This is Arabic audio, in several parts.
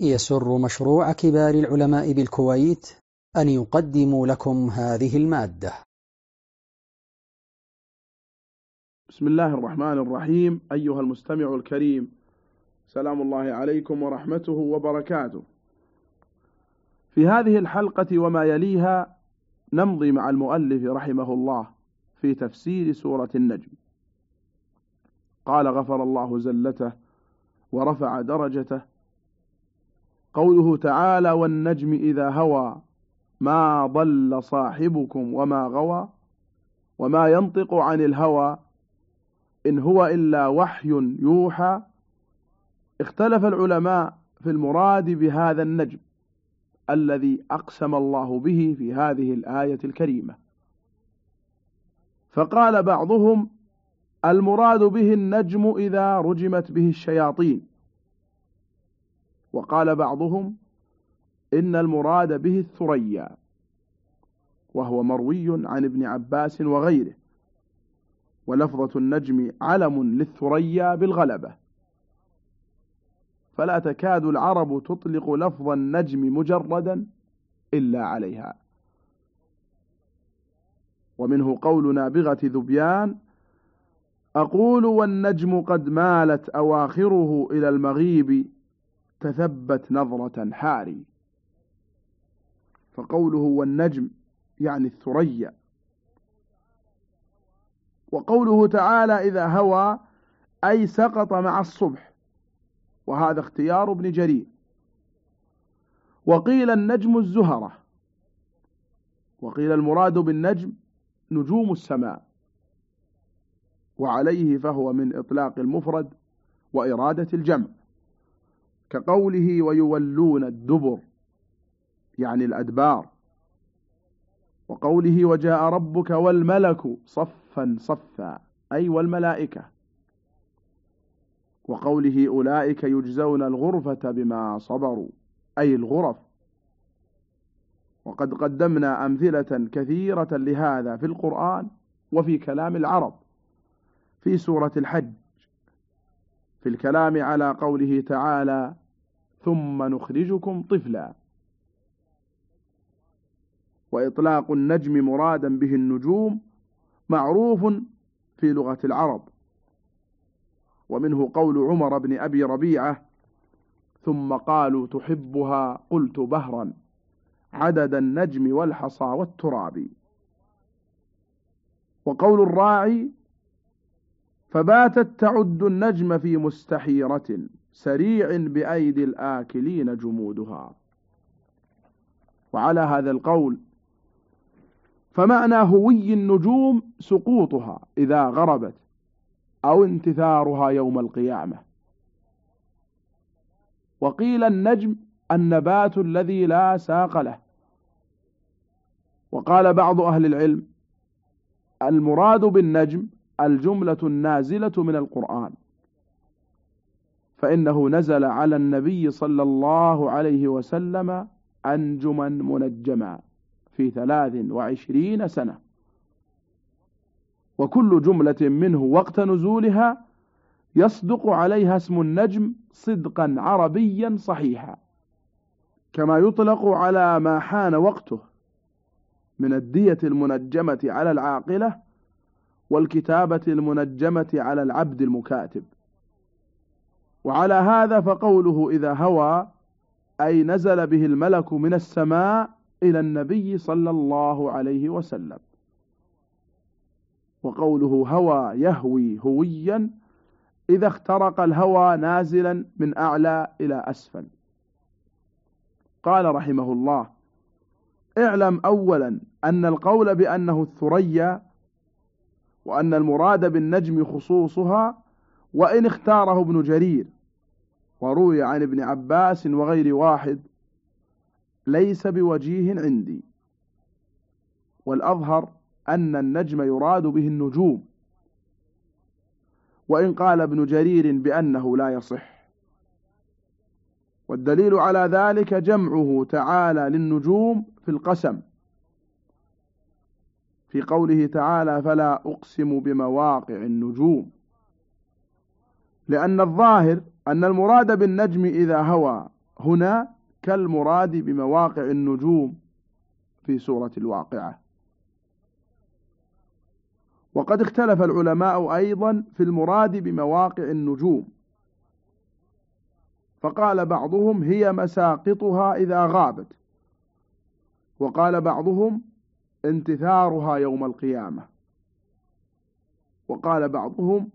يسر مشروع كبار العلماء بالكويت أن يقدم لكم هذه المادة. بسم الله الرحمن الرحيم. أيها المستمع الكريم سلام الله عليكم ورحمته وبركاته. في هذه الحلقة وما يليها نمضي مع المؤلف رحمه الله في تفسير سورة النجم. قال غفر الله زلته ورفع درجته قوله تعالى والنجم إذا هوى ما ضل صاحبكم وما غوى وما ينطق عن الهوى إن هو إلا وحي يوحى اختلف العلماء في المراد بهذا النجم الذي أقسم الله به في هذه الآية الكريمة. فقال بعضهم المراد به النجم إذا رجمت به الشياطين. وقال بعضهم إن المراد به الثريا وهو مروي عن ابن عباس وغيره ولفظة النجم علم للثريا بالغلبة. فلا تكاد العرب تطلق لفظ النجم مجردا إلا عليها. ومنه قول نابغة ذبيان أقول والنجم قد مالت أواخره إلى المغيب تثبت نظرة حاري. فقوله والنجم يعني الثريا. وقوله تعالى إذا هوى أي سقط مع الصبح. وهذا اختيار ابن جرير. وقيل النجم الزهرة. وقيل المراد بالنجم نجوم السماء. وعليه فهو من إطلاق المفرد وإرادة الجمع. كقوله ويولون الدبر يعني الأدبار. وقوله وجاء ربك والملك صفا صفا أي والملائكة. وقوله أولئك يجزون الغرفة بما صبروا أي الغرف. وقد قدمنا أمثلة كثيرة لهذا في القرآن وفي كلام العرب. في سورة الحج في الكلام على قوله تعالى ثم نخرجكم طفلا. وإطلاق النجم مرادا به النجوم معروف في لغة العرب. ومنه قول عمر بن أبي ربيعة ثم قالوا تحبها قلت بهرا عدد النجم والحصى والتراب. وقول الراعي فباتت تعد النجم في مستحيرة سريع بأيدي الآكلين جمودها. وعلى هذا القول فمعنى هوي النجوم سقوطها إذا غربت أو انتثارها يوم القيامة. وقيل النجم النبات الذي لا ساق له. وقال بعض أهل العلم المراد بالنجم الجملة النازلة من القرآن. فإنه نزل على النبي صلى الله عليه وسلم أنجما منجما في ثلاث وعشرين سنة. وكل جملة منه وقت نزولها يصدق عليها اسم النجم صدقا عربيا صحيحا. كما يطلق على ما حان وقته من الدية المنجمة على العاقلة والكتابة المنجمة على العبد المكاتب. وعلى هذا فقوله إذا هوى أي نزل به الملك من السماء إلى النبي صلى الله عليه وسلم. وقوله هوى يهوي هويا إذا اخترق الهوى نازلا من أعلى إلى أسفل. قال رحمه الله اعلم أولا أن القول بأنه الثريا وأن المراد بالنجم خصوصها وإن اختاره ابن جرير وروي عن ابن عباس وغير واحد ليس بوجيه عندي. والأظهر أن النجم يراد به النجوم. وإن قال ابن جرير بأنه لا يصح. والدليل على ذلك جمعه تعالى للنجوم في القسم. في قوله تعالى فلا أقسم بمواقع النجوم. لأن الظاهر أن المراد بالنجم إذا هوى هنا كالمراد بمواقع النجوم في سورة الواقعة. وقد اختلف العلماء أيضا في المراد بمواقع النجوم. فقال بعضهم هي مساقطها إذا غابت. وقال بعضهم انتثارها يوم القيامة. وقال بعضهم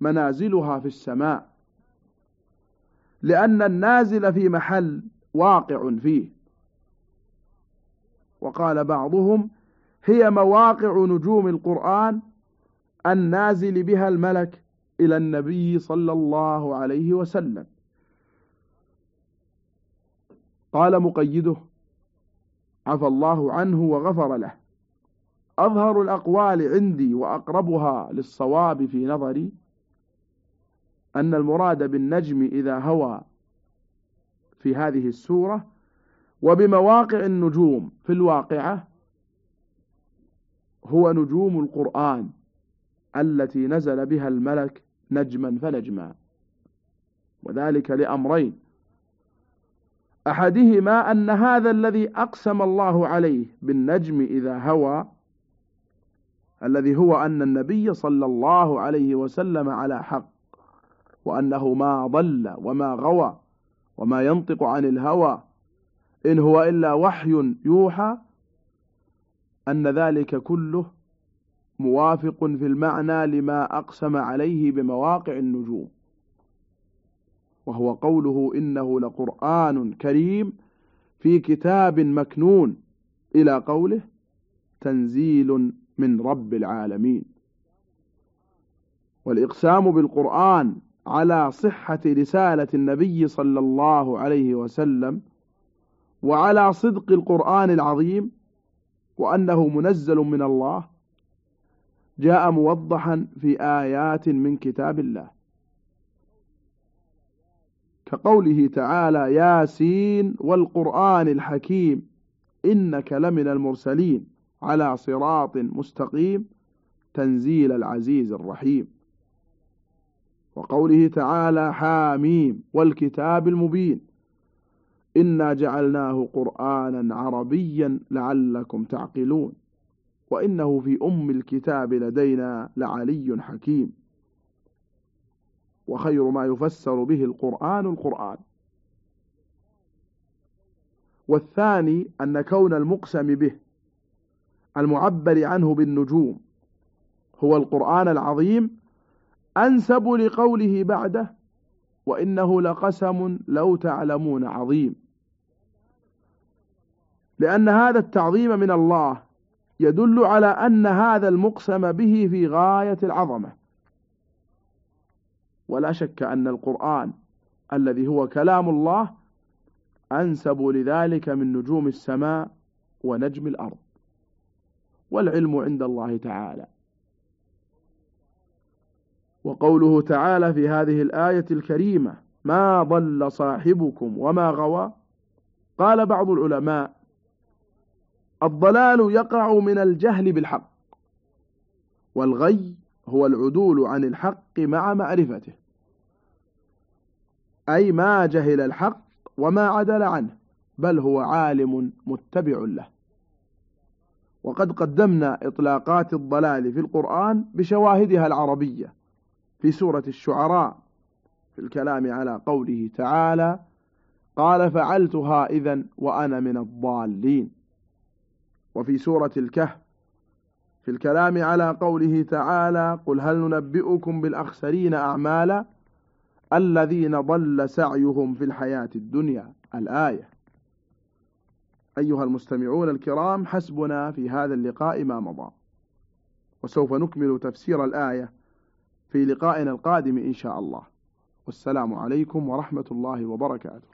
منازلها في السماء لأن النازل في محل واقع فيه. وقال بعضهم هي مواقع نجوم القرآن النازل بها الملك إلى النبي صلى الله عليه وسلم. قال مقيده عفى الله عنه وغفر له. أظهر الأقوال عندي وأقربها للصواب في نظري أن المراد بالنجم إذا هوى في هذه السورة وبمواقع النجوم في الواقعة هو نجوم القرآن التي نزل بها الملك نجما فنجما وذلك لأمرين. أحدهما أن هذا الذي أقسم الله عليه بالنجم إذا هوى الذي هو أن النبي صلى الله عليه وسلم على حق وأنه ما ضل وما غوى وما ينطق عن الهوى. إن هو إلا وحي يوحى أن ذلك كله موافق في المعنى لما أقسم عليه بمواقع النجوم. وهو قوله إنه لقرآن كريم في كتاب مكنون إلى قوله تنزيل من رب العالمين. والإقسام بالقرآن على صحة رسالة النبي صلى الله عليه وسلم وعلى صدق القرآن العظيم وأنه منزل من الله جاء موضحا في آيات من كتاب الله. كقوله تعالى ياسين والقرآن الحكيم إنك لمن المرسلين. على صراط مستقيم تنزيل العزيز الرحيم. وقوله تعالى حاميم والكتاب المبين. إنا جعلناه قرآنا عربيا لعلكم تعقلون. وإنه في أم الكتاب لدينا لعلي حكيم. وخير ما يفسر به القرآن القرآن. والثاني أن كون المقسم به المعبر عنه بالنجوم. هو القرآن العظيم أنسب لقوله بعده وإنه لقسم لو تعلمون عظيم. لأن هذا التعظيم من الله يدل على أن هذا المقسم به في غاية العظمة. ولا شك أن القرآن الذي هو كلام الله أنسب لذلك من نجوم السماء ونجم الأرض. والعلم عند الله تعالى. وقوله تعالى في هذه الآية الكريمة ما ضل صاحبكم وما غوى قال بعض العلماء الضلال يقع من الجهل بالحق والغي هو العدول عن الحق مع معرفته. أي ما جهل الحق وما عدل عنه بل هو عالم متبع له وقد قدمنا إطلاقات الضلال في القرآن بشواهدها العربية في سورة الشعراء في الكلام على قوله تعالى قال فعلتها إذا وأنا من الضالين. وفي سورة الكهف في الكلام على قوله تعالى قل هل ننبئكم بالأخسرين أعمالا الذين ضل سعيهم في الحياة الدنيا. الآية أيها المستمعون الكرام حسبنا في هذا اللقاء ما مضى. وسوف نكمل تفسير الآية في لقائنا القادم إن شاء الله. والسلام عليكم ورحمة الله وبركاته.